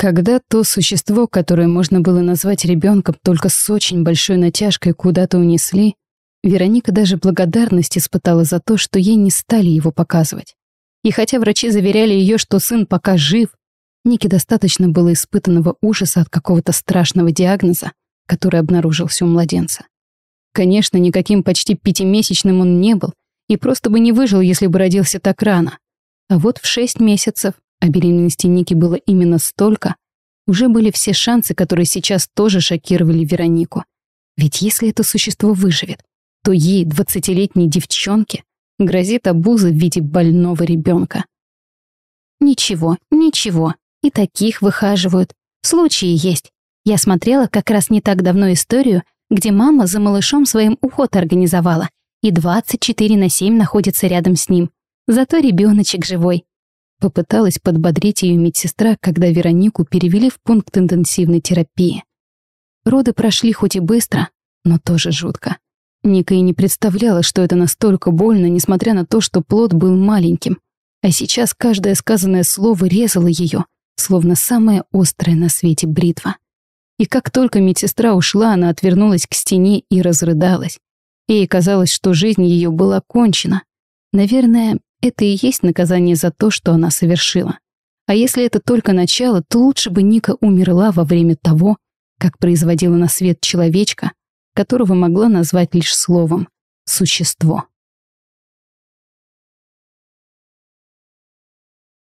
Когда то существо, которое можно было назвать ребенком, только с очень большой натяжкой куда-то унесли, Вероника даже благодарность испытала за то, что ей не стали его показывать. И хотя врачи заверяли ее, что сын пока жив, Нике достаточно было испытанного ужаса от какого-то страшного диагноза, который обнаружился у младенца. Конечно, никаким почти пятимесячным он не был и просто бы не выжил, если бы родился так рано. А вот в шесть месяцев, а беременности Ники было именно столько, уже были все шансы, которые сейчас тоже шокировали Веронику. Ведь если это существо выживет, то ей, двадцатилетней девчонке, грозит обуза в виде больного ребенка. Ничего, ничего, и таких выхаживают. Случаи есть. Я смотрела как раз не так давно историю, где мама за малышом своим уход организовала, и 24 на 7 находится рядом с ним. Зато ребеночек живой. Попыталась подбодрить ее медсестра, когда Веронику перевели в пункт интенсивной терапии. Роды прошли хоть и быстро, но тоже жутко. Ника и не представляла, что это настолько больно, несмотря на то, что плод был маленьким. А сейчас каждое сказанное слово резало ее, словно самая острая на свете бритва. И как только медсестра ушла, она отвернулась к стене и разрыдалась. Ей казалось, что жизнь ее была кончена. Наверное, это и есть наказание за то, что она совершила. А если это только начало, то лучше бы Ника умерла во время того, как производила на свет человечка, которого могла назвать лишь словом «существо».